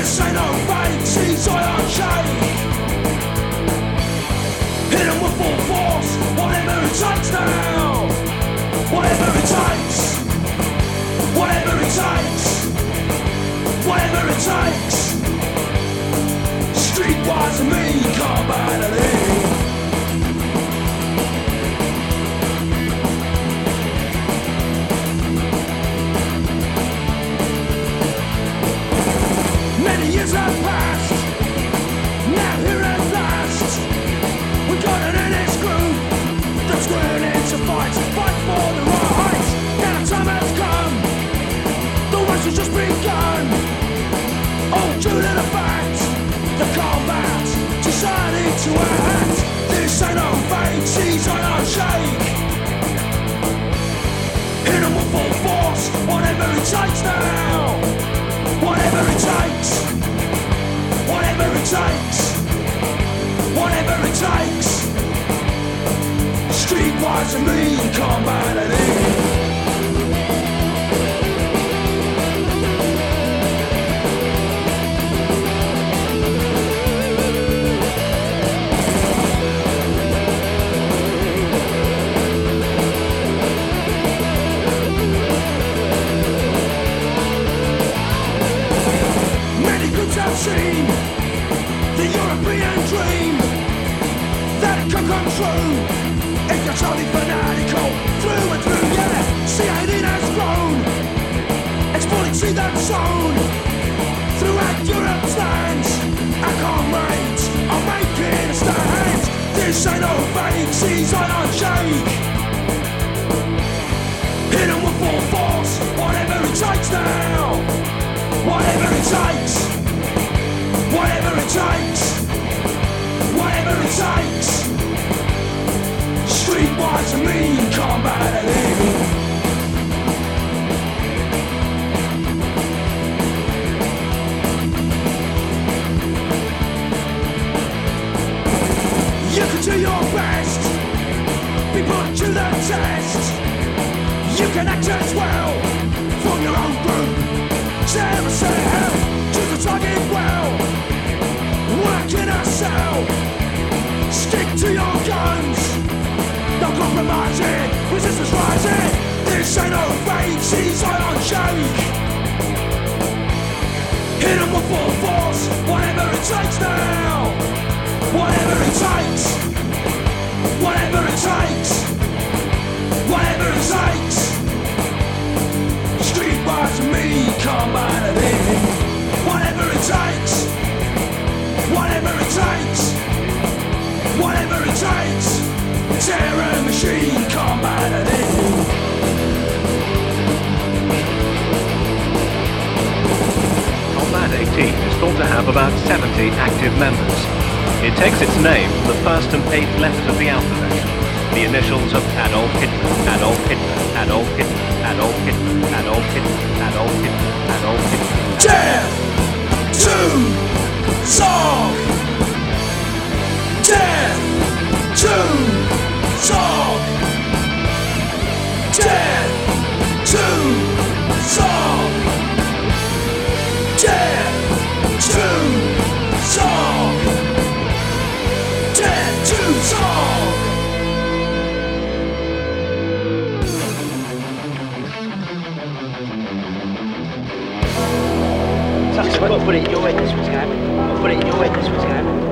This ain't no fake, she's on shake. Hit him with full force, whatever it takes now. Whatever it takes. Whatever it takes. Whatever it takes. Has just begun. Oh, due to the fact, the combat to act. This ain't shake. Force, whatever it takes now. Whatever it takes, whatever it takes, whatever it takes. Streetwise and mean combat true if you're totally fanatical through and through. Yeah, C18 has grown, exporting see that zone throughout Europe stands. Our comrades are making a stand. This ain't no fake, she's on shake. Put to the test. You can act as well from your own group. Share a cell, choose a target well. Work in a cell, stick to your guns. No compromising, resistance rising. This ain't no fake, she's on shake. Hit 'em with full force, 18 is thought to have about 70 active members. It takes its name from the first and eighth letters of the alphabet. The initials of Adolf Hitler, Adolf Hitler, Adolf Hitler, Adolf Hitler, Adolf Hitler, Adolf Hitler, Adolf Hitler. Death to song. Put it in head this was going. I'll put it in this was going.